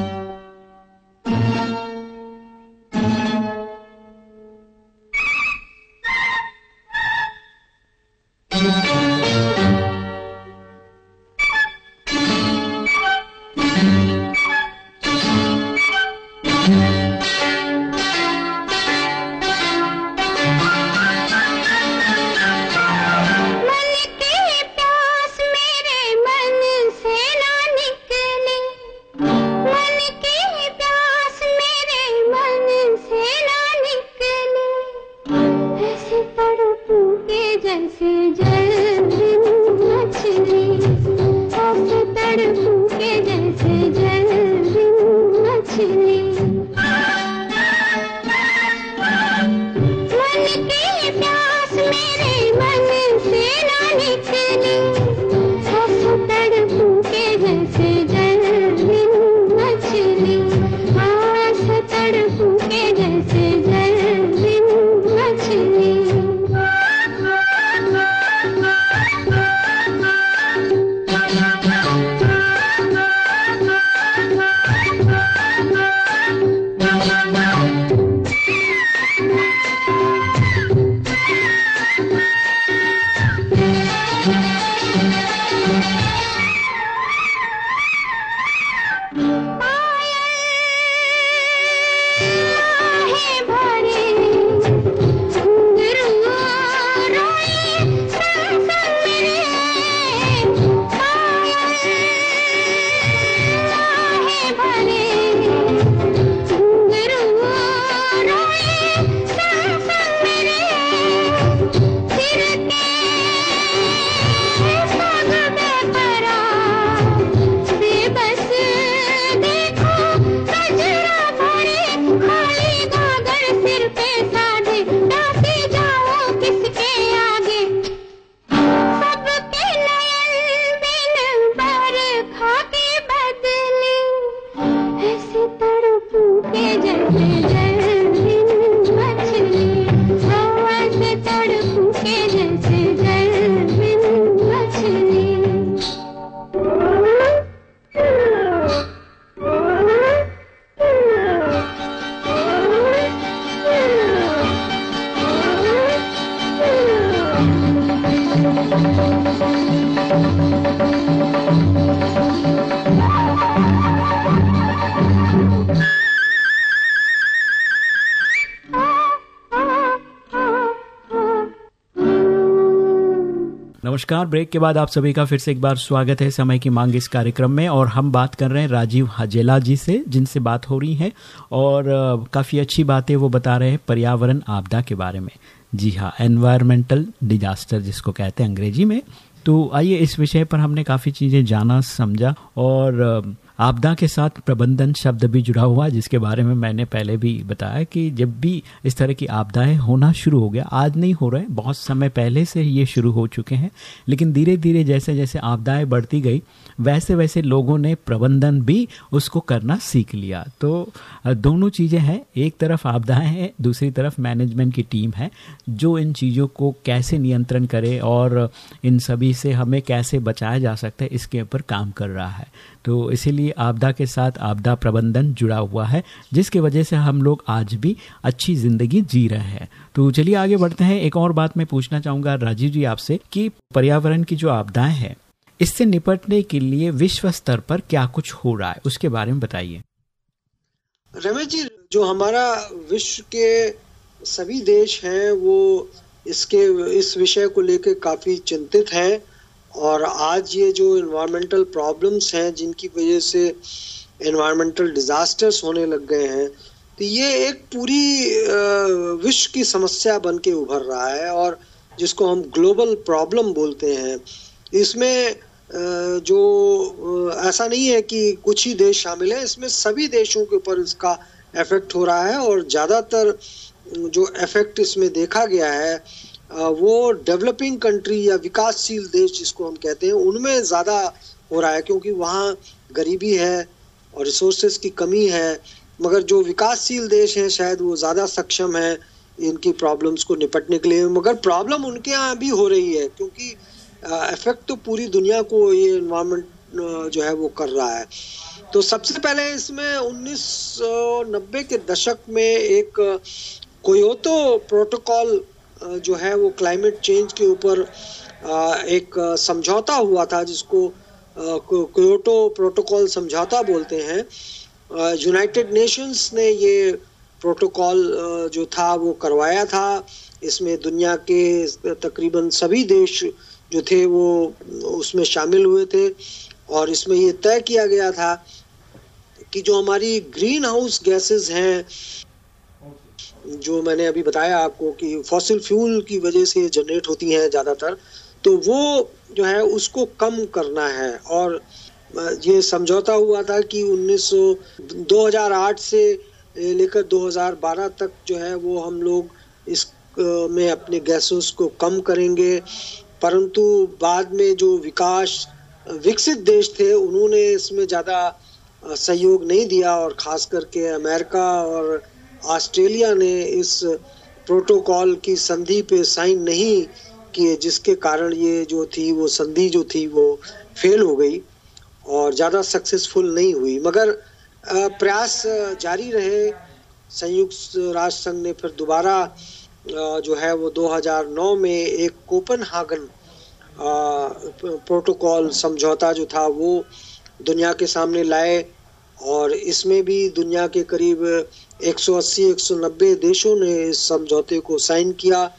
नमस्कार। ब्रेक के बाद आप सभी का फिर से एक बार स्वागत है समय की मांग इस कार्यक्रम में। और हम बात कर रहे हैं राजीव हजेला जी से, जिनसे बात हो रही है। और काफ़ी अच्छी बातें वो बता रहे हैं पर्यावरण आपदा के बारे में। जी हाँ एनवायरमेंटल डिजास्टर जिसको कहते हैं अंग्रेज़ी में। तो आइए इस विषय पर हमने काफ़ी चीज़ें जाना, समझा। और आपदा के साथ प्रबंधन शब्द भी जुड़ा हुआ, जिसके बारे में मैंने पहले भी बताया कि जब भी इस तरह की आपदाएँ होना शुरू हो गया, आज नहीं हो रहे, बहुत समय पहले से ये शुरू हो चुके हैं, लेकिन धीरे धीरे जैसे जैसे आपदाएँ बढ़ती गई वैसे वैसे लोगों ने प्रबंधन भी उसको करना सीख लिया। तो दोनों चीज़ें हैं, एक तरफ़ आपदाएँ हैं, दूसरी तरफ़ मैनेजमेंट की टीम है, जो इन चीज़ों को कैसे नियंत्रण करे और इन सभी से हमें कैसे बचाया जा सकता है, इसके ऊपर काम कर रहा है। तो इसीलिए आपदा के साथ आपदा प्रबंधन जुड़ा हुआ है, जिसकी वजह से हम लोग आज भी अच्छी ज़िंदगी जी रहे हैं। तो चलिए आगे बढ़ते हैं। एक और बात मैं पूछना चाहूँगा राजीव जी आपसे कि पर्यावरण की जो आपदाएँ हैं, इससे निपटने के लिए विश्व स्तर पर क्या कुछ हो रहा है, उसके बारे में बताइए। रमेश जी, जो हमारा विश्व के सभी देश हैं, वो इसके, इस विषय को लेकर काफ़ी चिंतित हैं। और आज ये जो इन्वायरमेंटल प्रॉब्लम्स हैं, जिनकी वजह से इन्वायरमेंटल डिजास्टर्स होने लग गए हैं तो ये एक पूरी विश्व की समस्या बन के उभर रहा है और जिसको हम ग्लोबल प्रॉब्लम बोलते हैं। इसमें जो ऐसा नहीं है कि कुछ ही देश शामिल हैं, इसमें सभी देशों के ऊपर इसका इफ़ेक्ट हो रहा है और ज़्यादातर जो इफ़ेक्ट इसमें देखा गया है वो डेवलपिंग कंट्री या विकासशील देश जिसको हम कहते हैं, उनमें ज़्यादा हो रहा है क्योंकि वहाँ गरीबी है और रिसोर्सेज की कमी है, मगर जो विकासशील देश हैं शायद वो ज़्यादा सक्षम है इनकी प्रॉब्लम्स को निपटने के लिए। मगर प्रॉब्लम उनके यहाँ भी हो रही है क्योंकि इफ़ेक्ट तो पूरी दुनिया को ये इन्वामेंट जो है वो कर रहा है। तो सबसे पहले इसमें 1990 के दशक में एक कोयोतो प्रोटोकॉल जो है वो क्लाइमेट चेंज के ऊपर एक समझौता हुआ था, जिसको कोयोटो प्रोटोकॉल समझौता बोलते हैं। यूनाइटेड नेशंस ने ये प्रोटोकॉल जो था वो करवाया था। इसमें दुनिया के तकरीबन सभी देश जो थे वो, उसमें शामिल हुए थे। और इसमें ये तय किया गया था कि जो हमारी ग्रीन हाउस गैसेस हैं जो मैंने अभी बताया आपको कि फॉसिल फ्यूल की वजह से जनरेट होती हैं ज़्यादातर तो वो जो है उसको कम करना है। और ये समझौता हुआ था कि 1900 2008 से लेकर 2012 तक जो है वो हम लोग इस में अपने गैसेस को कम करेंगे। परंतु बाद में जो विकास, विकसित देश थे, उन्होंने इसमें ज़्यादा सहयोग नहीं दिया और ख़ास करके अमेरिका और ऑस्ट्रेलिया ने इस प्रोटोकॉल की संधि पे साइन नहीं किए, जिसके कारण ये जो थी, वो संधि जो थी, वो फेल हो गई और ज़्यादा सक्सेसफुल नहीं हुई। मगर प्रयास जारी रहे। संयुक्त राष्ट्र संघ ने फिर दोबारा जो है, वो 2009 में एक कोपनहागन प्रोटोकॉल समझौता जो था, वो दुनिया के सामने लाए और इसमें भी दुनिया के करीब 180-190 देशों ने इस समझौते को साइन किया।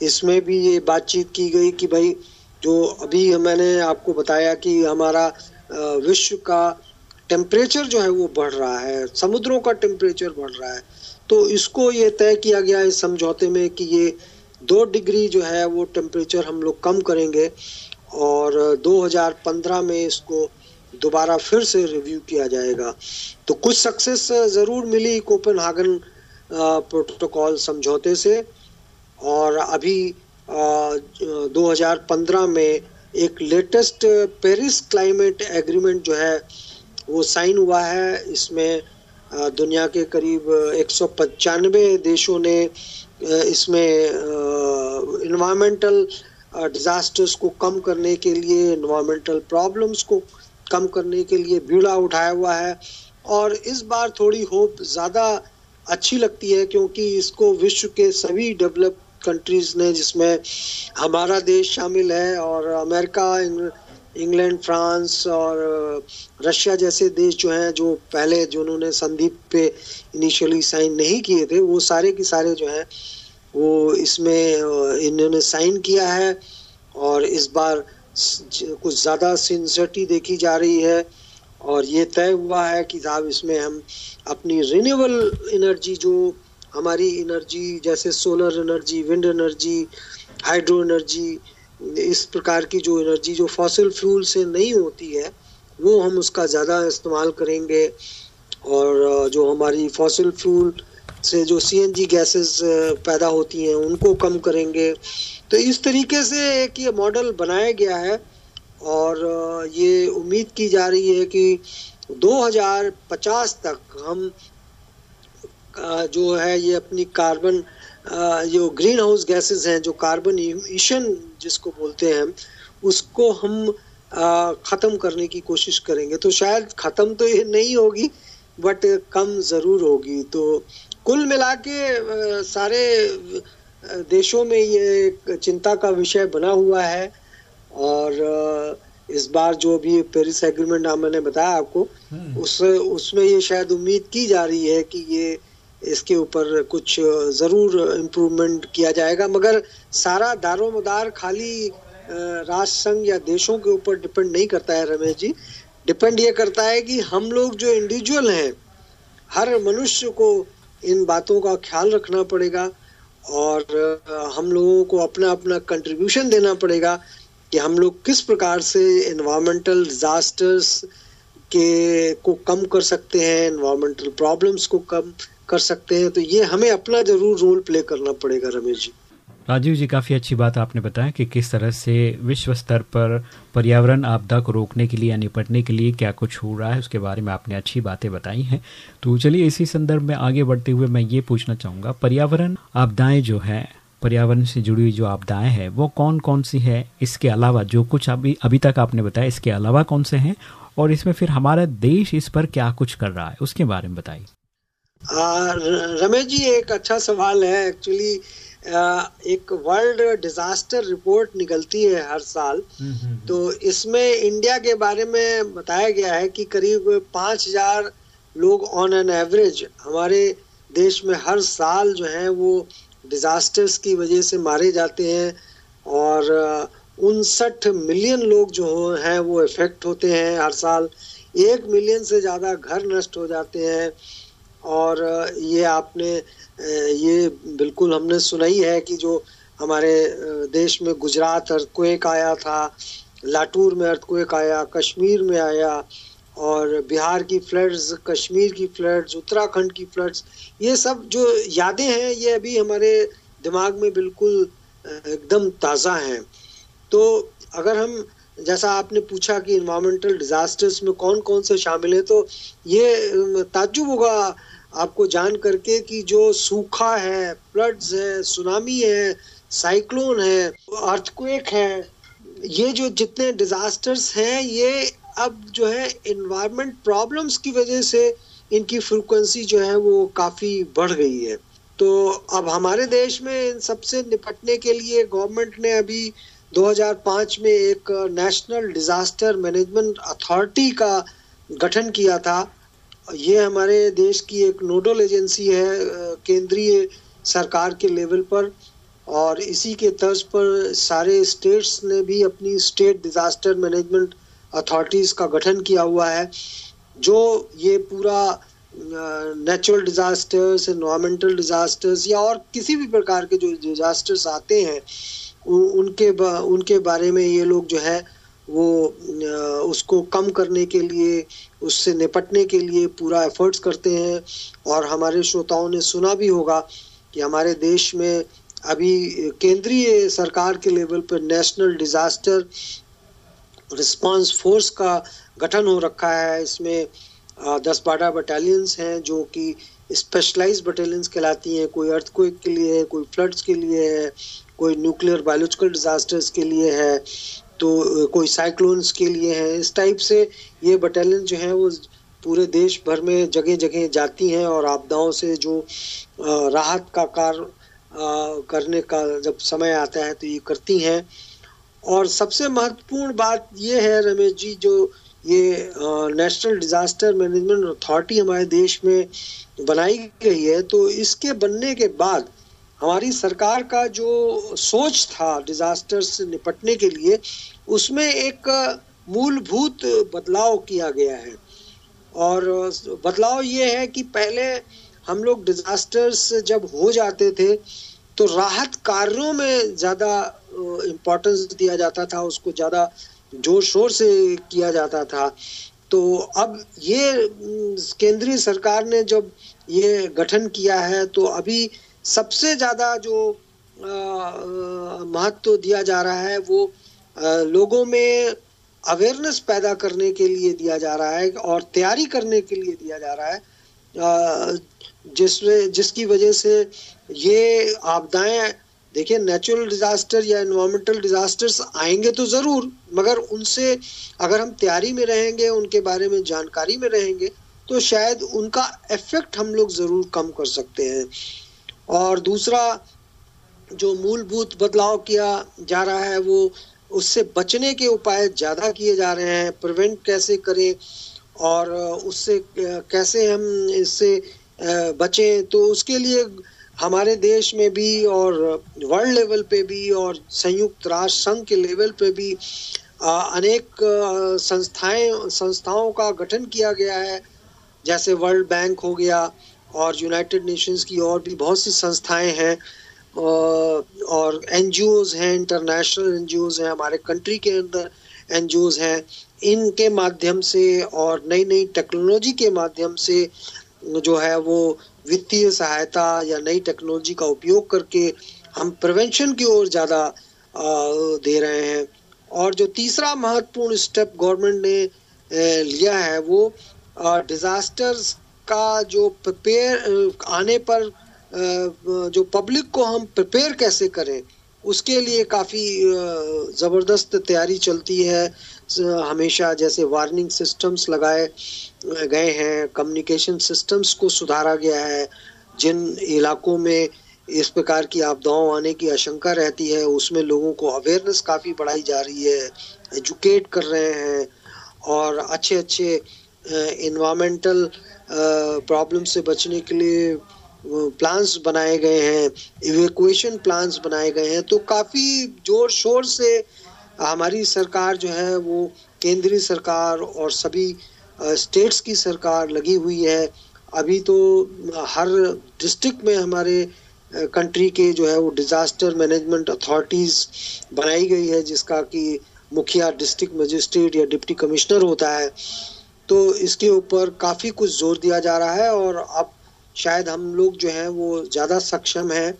इसमें भी ये बातचीत की गई कि भाई, जो अभी मैंने आपको बताया कि हमारा विश्व का टेम्परेचर जो है वो बढ़ रहा है, समुद्रों का टेम्परेचर बढ़ रहा है। तो इसको ये तय किया गया इस समझौते में कि ये दो डिग्री जो है वो टेम्परेचर हम लोग कम करेंगे और 2015 में इसको दोबारा फिर से रिव्यू किया जाएगा। तो कुछ सक्सेस ज़रूर मिली कोपेनहागन प्रोटोकॉल समझौते से। और अभी आ, 2015 में एक लेटेस्ट पेरिस क्लाइमेट एग्रीमेंट जो है वो साइन हुआ है। इसमें दुनिया के करीब एक देशों ने इसमें इन्वायरमेंटल डिज़ास्टर्स को कम करने के लिए इन्वायरमेंटल प्रॉब्लम्स को कम करने के लिए बीड़ा उठाया हुआ है। और इस बार थोड़ी होप ज़्यादा अच्छी लगती है, क्योंकि इसको विश्व के सभी डेवलप कंट्रीज़ ने, जिसमें हमारा देश शामिल है और अमेरिका इंग्लैंड, फ्रांस और रशिया जैसे देश जो हैं, जो पहले जो उन्होंने संदीप पे इनिशियली साइन नहीं किए थे, वो सारे के सारे जो हैं, वो इसमें इन्होंने साइन किया है। और इस बार कुछ ज़्यादा सिंसिटी देखी जा रही है और ये तय हुआ है कि साहब इसमें हम अपनी रिन्यूएबल एनर्जी जो हमारी एनर्जी जैसे solar energy wind energy hydro energy इस प्रकार की जो एनर्जी जो फॉसिल फ्यूल से नहीं होती है, वो हम उसका ज़्यादा इस्तेमाल करेंगे। और जो हमारी फॉसिल फ्यूल से जो सीएनजी गैसेस पैदा होती हैं, उनको कम करेंगे। तो इस तरीके से एक ये मॉडल बनाया गया है और ये उम्मीद की जा रही है कि 2050 तक हम जो है ये अपनी कार्बन जो ग्रीन हाउस गैसेस हैं, जो कार्बन इमिशन जिसको बोलते हैं उसको हम ख़त्म करने की कोशिश करेंगे। तो शायद ख़त्म तो ये नहीं होगी बट कम ज़रूर होगी। तो कुल मिला के सारे देशों में ये चिंता का विषय बना हुआ है और इस बार जो भी पेरिस एग्रीमेंट नाम मैंने बताया आपको हम्म। उस उसमें ये शायद उम्मीद की जा रही है कि ये इसके ऊपर कुछ ज़रूर इम्प्रूवमेंट किया जाएगा मगर सारा दारो मदार खाली राष्ट्र संघ या देशों के ऊपर डिपेंड नहीं करता है रमेश जी डिपेंड ये करता है कि हम लोग जो इंडिविजुअल हैं हर मनुष्य को इन बातों का ख्याल रखना पड़ेगा और हम लोगों को अपना अपना कंट्रीब्यूशन देना पड़ेगा कि हम लोग किस प्रकार से इन्वामेंटल डिजास्टर्स के, को कम कर सकते हैं इन्वामेंटल प्रॉब्लम्स को कम कर सकते हैं। तो ये हमें अपना ज़रूर रोल प्ले करना पड़ेगा, रमेश जी। राजीव जी, काफ़ी अच्छी बात आपने बताया कि किस तरह से विश्व स्तर पर पर्यावरण आपदा को रोकने के लिए या निपटने के लिए क्या कुछ हो रहा है, उसके बारे में आपने अच्छी बातें बताई हैं। तो चलिए इसी संदर्भ में आगे बढ़ते हुए मैं ये पूछना चाहूँगा, पर्यावरण आपदाएँ जो है, पर्यावरण से जुड़ी हुई जो आपदाएँ हैं, वो कौन कौन सी है? इसके अलावा जो कुछ अभी अभी तक आपने बताया, इसके अलावा कौन से हैं? और इसमें फिर हमारा देश इस पर क्या कुछ कर रहा है, उसके बारे में बताइए। रमेश जी, एक अच्छा सवाल है एक्चुअली एक वर्ल्ड डिजास्टर रिपोर्ट निकलती है हर साल। हम्म, हम्म, हम्म। तो इसमें इंडिया के बारे में बताया गया है कि करीब पाँच हज़ार लोग ऑन एन एवरेज हमारे देश में हर साल जो है वो डिजास्टर्स की वजह से मारे जाते हैं और उनसठ मिलियन लोग जो हैं वो इफ़ेक्ट होते हैं हर साल। एक मिलियन से ज़्यादा घर नष्ट हो जाते हैं। और ये आपने ये बिल्कुल हमने सुनाई है कि जो हमारे देश में गुजरात अर्थक्वेक आया था लाटूर में अर्थक्वेक आया, कश्मीर में आया और बिहार की फ्लड्स कश्मीर की फ्लड्स उत्तराखंड की फ्लड्स ये सब जो यादें हैं, ये अभी हमारे दिमाग में बिल्कुल एकदम ताज़ा हैं। तो अगर हम जैसा आपने पूछा कि इन्वायरमेंटल डिजास्टर्स में कौन कौन से शामिल है तो ये ताजुब होगा आपको जान करके कि जो सूखा है फ्लड्स है सुनामी है साइक्लोन है अर्थक्वेक है, ये जो जितने डिजास्टर्स हैं, ये अब जो है इन्वायरमेंट प्रॉब्लम्स की वजह से इनकी फ्रिक्वेंसी जो है वो काफ़ी बढ़ गई है। तो अब हमारे देश में इन सबसे निपटने के लिए गवर्नमेंट ने अभी 2005 में एक नेशनल डिजास्टर मैनेजमेंट अथॉरिटी का गठन किया था। ये हमारे देश की एक नोडल एजेंसी है, केंद्रीय सरकार के लेवल पर, और इसी के तर्ज पर सारे स्टेट्स ने भी अपनी स्टेट डिजास्टर मैनेजमेंट अथॉरिटीज़ का गठन किया हुआ है, जो ये पूरा नेचुरल डिजास्टर्स इन्वामेंटल डिजास्टर्स या और किसी भी प्रकार के जो डिजास्टर्स आते हैं उनके बा, उनके बारे में ये लोग जो है वो उसको कम करने के लिए उससे निपटने के लिए पूरा एफर्ट्स करते हैं। और हमारे श्रोताओं ने सुना भी होगा कि हमारे देश में अभी केंद्रीय सरकार के लेवल पर नेशनल डिजास्टर रिस्पांस फोर्स का गठन हो रखा है। इसमें दस बारह बटालियंस हैं जो कि स्पेशलाइज बटालियंस कहलाती हैं। कोई अर्थक्वेक के लिए है कोई फ्लड्स के लिए है कोई न्यूक्लियर बायोलॉजिकल डिजास्टर्स के लिए है तो कोई साइक्लोन्स के लिए है, इस टाइप से ये बटालियन जो है वो पूरे देश भर में जगह जगह जाती हैं और आपदाओं से जो राहत का कार्य करने का जब समय आता है तो ये करती हैं। और सबसे महत्वपूर्ण बात ये है रमेश जी, जो ये नेशनल डिजास्टर मैनेजमेंट अथॉरिटी हमारे देश में बनाई गई है तो इसके बनने के बाद हमारी सरकार का जो सोच था डिजास्टर से निपटने के लिए, उसमें एक मूलभूत बदलाव किया गया है। और बदलाव ये है कि पहले हम लोग डिजास्टर्स जब हो जाते थे तो राहत कार्यों में ज़्यादा इम्पोर्टेंस दिया जाता था, उसको ज़्यादा ज़ोर शोर से किया जाता था। तो अब ये केंद्रीय सरकार ने जब ये गठन किया है तो अभी सबसे ज़्यादा जो महत्व तो दिया जा रहा है वो लोगों में अवेयरनेस पैदा करने के लिए दिया जा रहा है और तैयारी करने के लिए दिया जा रहा है। जिसमें जिसकी वजह से ये आपदाएँ, देखिए नेचुरल डिजास्टर या इन्वायरमेंटल डिजास्टर्स आएँगे तो ज़रूर, मगर उनसे अगर हम तैयारी में रहेंगे, उनके बारे में जानकारी में रहेंगे तो शायद उनका इफ़ेक्ट हम लोग ज़रूर कम कर सकते हैं। और दूसरा जो मूलभूत बदलाव किया जा रहा है, वो उससे बचने के उपाय ज़्यादा किए जा रहे हैं। प्रिवेंट कैसे करें और उससे, कैसे हम इससे बचें तो उसके लिए हमारे देश में भी और वर्ल्ड लेवल पे भी और संयुक्त राष्ट्र संघ के लेवल पे भी अनेक संस्थाएँ, संस्थाओं का गठन किया गया है। जैसे वर्ल्ड बैंक हो गया और यूनाइटेड नेशंस की और भी बहुत सी संस्थाएँ हैं और एन हैं इंटरनेशनल एन हैं, हमारे कंट्री के अंदर एन हैं, इनके माध्यम से और नई नई टेक्नोलॉजी के माध्यम से जो है वो वित्तीय सहायता या नई टेक्नोलॉजी का उपयोग करके हम प्रिवेंशन की ओर ज़्यादा दे रहे हैं। और जो तीसरा महत्वपूर्ण स्टेप गवर्नमेंट ने लिया है वो डिजास्टर्स का जो प्रिपेयर आने पर जो पब्लिक को हम प्रिपेयर कैसे करें, उसके लिए काफ़ी ज़बरदस्त तैयारी चलती है। हमेशा जैसे वार्निंग सिस्टम्स लगाए गए हैं कम्युनिकेशन सिस्टम्स को सुधारा गया है। जिन इलाकों में इस प्रकार की आपदाओं आने की आशंका रहती है, उसमें लोगों को अवेयरनेस काफ़ी बढ़ाई जा रही है एजुकेट कर रहे हैं और अच्छे अच्छे इन्वामेंटल प्रॉब्लम से बचने के लिए प्लान्स बनाए गए हैं इवेकुएशन प्लान्स बनाए गए हैं तो काफ़ी ज़ोर शोर से हमारी सरकार जो है, वो केंद्रीय सरकार और सभी स्टेट्स की सरकार लगी हुई है। अभी तो हर डिस्ट्रिक्ट में हमारे कंट्री के जो है, वो डिज़ास्टर मैनेजमेंट अथॉरिटीज़ बनाई गई है, जिसका कि मुखिया डिस्ट्रिक्ट मजिस्ट्रेट या डिप्टी कमिश्नर होता है। तो इसके ऊपर काफ़ी कुछ ज़ोर दिया जा रहा है और अब शायद हम लोग जो हैं वो ज़्यादा सक्षम हैं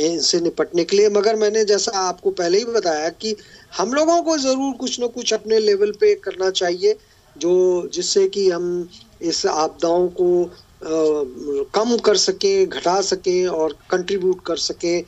इनसे निपटने के लिए। मगर मैंने जैसा आपको पहले ही बताया कि हम लोगों को ज़रूर कुछ ना कुछ अपने लेवल पे करना चाहिए जो जिससे कि हम इस आपदाओं को आ, कम कर सकें घटा सकें और कंट्रीब्यूट कर सकें।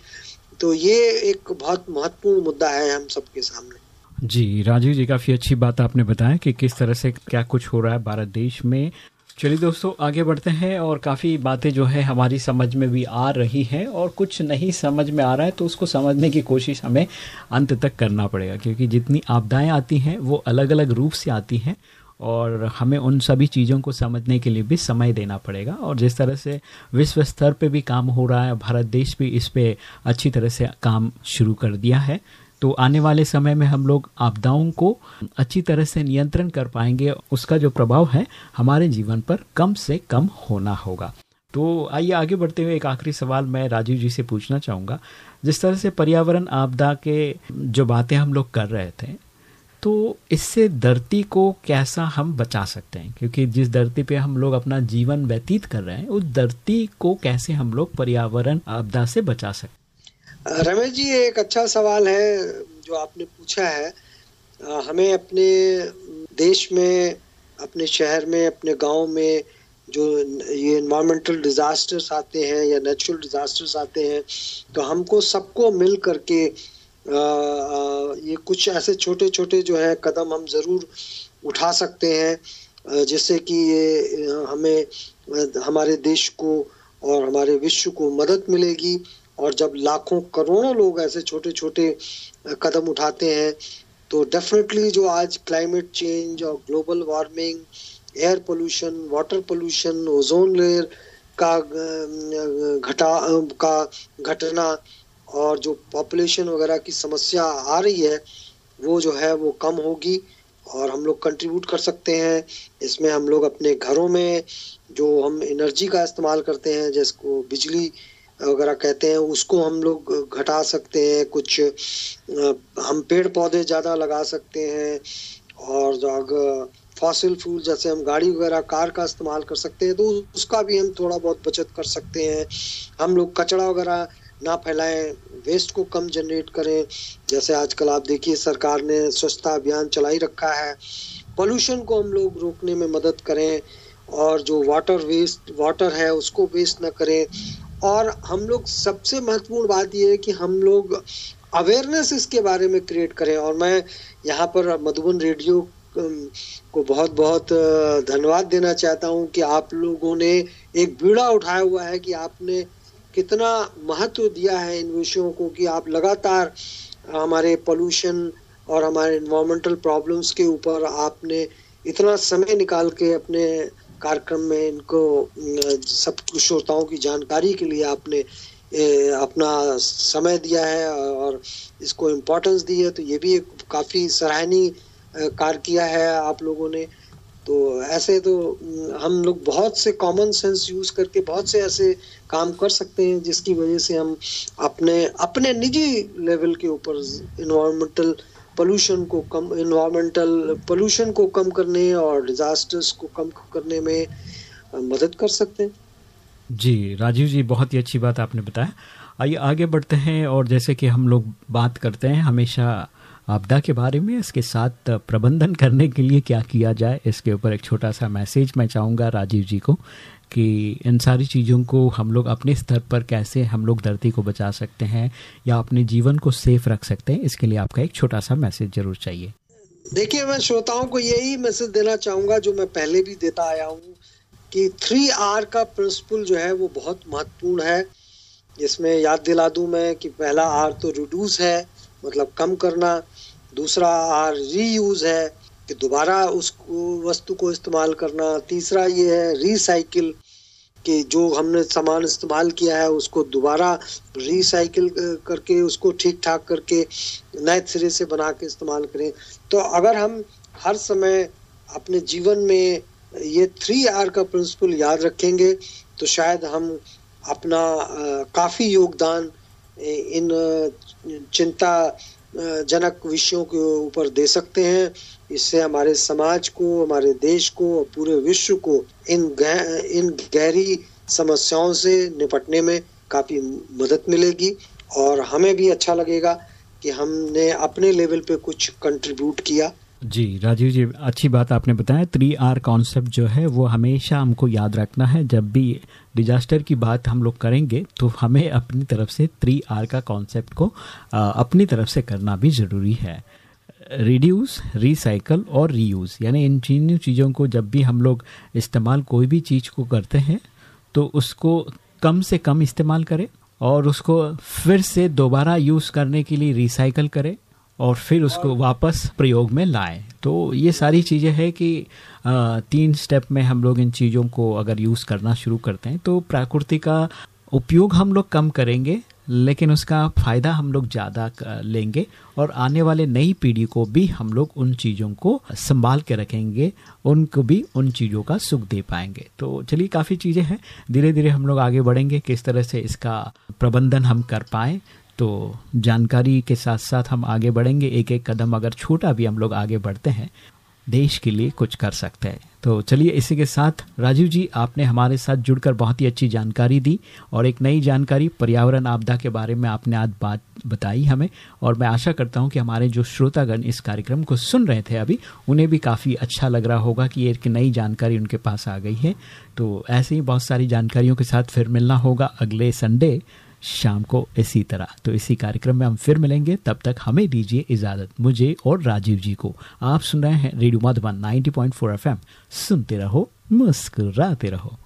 तो ये एक बहुत महत्वपूर्ण मुद्दा है हम सबके सामने। जी, राजीव जी, काफ़ी अच्छी बात आपने बताया कि किस तरह से क्या कुछ हो रहा है भारत देश में। चलिए दोस्तों, आगे बढ़ते हैं और काफ़ी बातें जो है हमारी समझ में भी आ रही हैं और कुछ नहीं समझ में आ रहा है तो उसको समझने की कोशिश हमें अंत तक करना पड़ेगा क्योंकि जितनी आपदाएँ आती हैं, वो अलग अलग रूप से आती हैं और हमें उन सभी चीज़ों को समझने के लिए भी समय देना पड़ेगा और जिस तरह से विश्व स्तर पे भी काम हो रहा है, भारत देश भी इस पर अच्छी तरह से काम शुरू कर दिया है। तो आने वाले समय में हम लोग आपदाओं को अच्छी तरह से नियंत्रण कर पाएँगे। उसका जो प्रभाव है, हमारे जीवन पर कम से कम होना होगा। तो आइए आगे बढ़ते हुए एक आखिरी सवाल मैं राजीव जी से पूछना चाहूँगा। जिस तरह से पर्यावरण आपदा के जो बातें हम लोग कर रहे थे तो इससे धरती को कैसा हम बचा सकते हैं? क्योंकि जिस धरती पे हम लोग अपना जीवन व्यतीत कर रहे हैं, उस धरती को कैसे हम लोग पर्यावरण आपदा से बचा सकते रमेश जी, एक अच्छा सवाल है जो आपने पूछा है। हमें अपने देश में, अपने शहर में, अपने गाँव में जो ये इन्वायरमेंटल डिजास्टर्स आते हैं या नेचुरल डिजास्टर्स आते हैं तो हमको सबको मिल करके ये कुछ ऐसे छोटे छोटे जो है कदम हम ज़रूर उठा सकते हैं जिससे कि ये हमें हमारे देश को और हमारे विश्व को मदद मिलेगी। और जब लाखों करोड़ों लोग ऐसे छोटे छोटे कदम उठाते हैं तो डेफिनेटली जो आज क्लाइमेट चेंज और global warming air pollution water pollution ozone layer का घटा का घटना और जो पॉपुलेशन वगैरह की समस्या आ रही है, वो जो है वो कम होगी और हम लोग कंट्रीब्यूट कर सकते हैं। इसमें हम लोग अपने घरों में जो हम एनर्जी का इस्तेमाल करते हैं, जिसको बिजली वगैरह कहते हैं, उसको हम लोग घटा सकते हैं, कुछ हम पेड़ पौधे ज़्यादा लगा सकते हैं, और अगर फॉसिल फ्यूल जैसे हम गाड़ी वगैरह, कार का इस्तेमाल कर सकते हैं तो उसका भी हम थोड़ा बहुत बचत कर सकते हैं। हम लोग कचरा वगैरह ना फैलाएँ वेस्ट को कम जनरेट करें। जैसे आजकल आप देखिए, सरकार ने स्वच्छता अभियान चलाई रखा है। पोल्यूशन को हम लोग रोकने में मदद करें, और जो वाटर वेस्ट वाटर है, उसको वेस्ट ना करें। और हम लोग सबसे महत्वपूर्ण बात यह है कि हम लोग अवेयरनेस इसके बारे में क्रिएट करें। और मैं यहाँ पर मधुबन रेडियो को बहुत बहुत धन्यवाद देना चाहता हूँ कि आप लोगों ने एक बीड़ा उठाया हुआ है कि आपने कितना महत्व दिया है इन विषयों को कि आप लगातार हमारे पोल्यूशन और हमारे इन्वामेंटल प्रॉब्लम्स के ऊपर आपने इतना समय निकाल के अपने कार्यक्रम में इनको सब श्रोताओं की जानकारी के लिए आपने अपना समय दिया है और इसको इम्पोर्टेंस दी है तो ये भी एक काफ़ी सराहनीय कार्य किया है आप लोगों ने। तो ऐसे तो हम लोग बहुत से कॉमन सेंस यूज़ करके बहुत से ऐसे काम कर सकते हैं, जिसकी वजह से हम अपने अपने निजी लेवल के ऊपर इन्वायरमेंटल पोल्यूशन को कम इन्वायरमेंटल पोल्यूशन को कम करने और डिजास्टर्स को कम करने में मदद कर सकते हैं। जी, राजीव जी, बहुत ही अच्छी बात आपने बताया। आइए, आगे बढ़ते हैं और जैसे कि हम लोग बात करते हैं, हमेशा आपदा के बारे में, इसके साथ प्रबंधन करने के लिए क्या किया जाए, इसके ऊपर एक छोटा सा मैसेज मैं चाहूँगा राजीव जी को। कि इन सारी चीज़ों को हम लोग अपने स्तर पर कैसे हम लोग धरती को बचा सकते हैं या अपने जीवन को सेफ़ रख सकते हैं, इसके लिए आपका एक छोटा सा मैसेज ज़रूर चाहिए। देखिए, मैं श्रोताओं को यही मैसेज देना चाहूँगा जो मैं पहले भी देता आया हूँ कि थ्री आर का प्रिंसिपल जो है वो बहुत महत्वपूर्ण है। इसमें याद दिला दूँ मैं कि पहला आर तो रिड्यूस है मतलब कम करना। दूसरा आर रीयूज है। कि दोबारा उस वस्तु को इस्तेमाल करना। तीसरा ये है रिसाइकिल कि जो हमने सामान इस्तेमाल किया है, उसको दोबारा रिसाइकिल करके, उसको ठीक ठाक करके, नए सिरे से बना के इस्तेमाल करें। तो अगर हम हर समय अपने जीवन में ये थ्री आर का प्रिंसिपल याद रखेंगे तो शायद हम अपना काफ़ी योगदान इन चिंता जनक विषयों के ऊपर दे सकते हैं। इससे हमारे समाज को हमारे देश को और पूरे विश्व को इन गह, इन गहरी समस्याओं से निपटने में काफ़ी मदद मिलेगी। और हमें भी अच्छा लगेगा कि हमने अपने लेवल पे कुछ कंट्रीब्यूट किया। जी राजीव जी अच्छी बात आपने बताया। थ्री आर कॉन्सेप्ट जो है वो हमेशा हमको याद रखना है। जब भी डिजास्टर की बात हम लोग करेंगे तो हमें अपनी तरफ़ से थ्री आर का कॉन्सेप्ट को अपनी तरफ़ से करना भी ज़रूरी है। रिड्यूस रिसाइकल और रीयूज़ यानी इन तीनों चीज़ों को जब भी हम लोग इस्तेमाल कोई भी चीज़ को करते हैं तो उसको कम से कम इस्तेमाल करें और उसको फिर से दोबारा यूज़ करने के लिए रिसाइकल करें। और फिर उसको वापस प्रयोग में लाएँ। तो ये सारी चीज़ें हैं कि तीन स्टेप में हम लोग इन चीज़ों को अगर यूज़ करना शुरू करते हैं तो प्रकृति का उपयोग हम लोग कम करेंगे, लेकिन उसका फ़ायदा हम लोग ज़्यादा लेंगे और आने वाले नई पीढ़ी को भी हम लोग उन चीज़ों को संभाल के रखेंगे, उनको भी उन चीज़ों का सुख दे पाएँगे। तो चलिए, काफ़ी चीज़ें हैं। धीरे धीरे हम लोग आगे बढ़ेंगे, किस तरह से इसका प्रबंधन हम कर पाए। तो जानकारी के साथ साथ हम आगे बढ़ेंगे। एक एक कदम अगर छोटा भी हम लोग आगे बढ़ते हैं, देश के लिए कुछ कर सकते हैं। तो चलिए इसी के साथ, राजीव जी, आपने हमारे साथ जुड़कर बहुत ही अच्छी जानकारी दी और एक नई जानकारी, पर्यावरण आपदा के बारे में आपने आज बात बताई हमें और मैं आशा करता हूँ कि हमारे जो श्रोतागण इस कार्यक्रम को सुन रहे थे अभी, उन्हें भी काफ़ी अच्छा लग रहा होगा कि एक नई जानकारी उनके पास आ गई है। तो ऐसे ही बहुत सारी जानकारियों के साथ फिर मिलना होगा अगले संडे। शाम को इसी तरह। तो इसी कार्यक्रम में हम फिर मिलेंगे। तब तक हमें दीजिए इजाज़त। मुझे और राजीव जी को आप सुन रहे हैं रेडियो मधुबन 90.4 एफएम। सुनते रहो, मुस्कुराते रहो।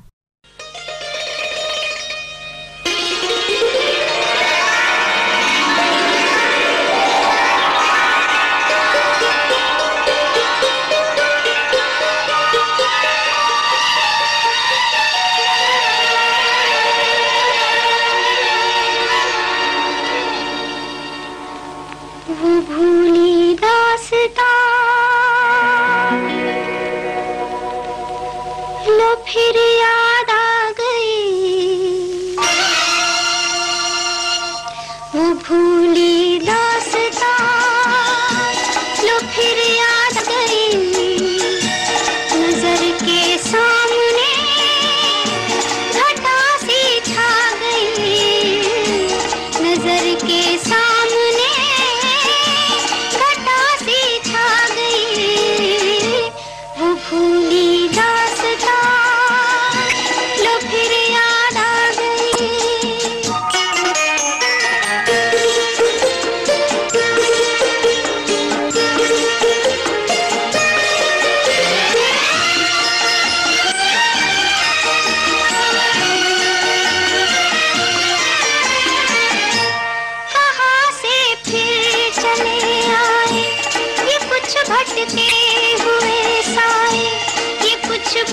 के